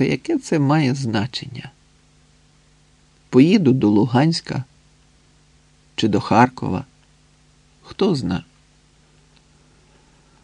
то яке це має значення? Поїду до Луганська чи до Харкова? Хто зна?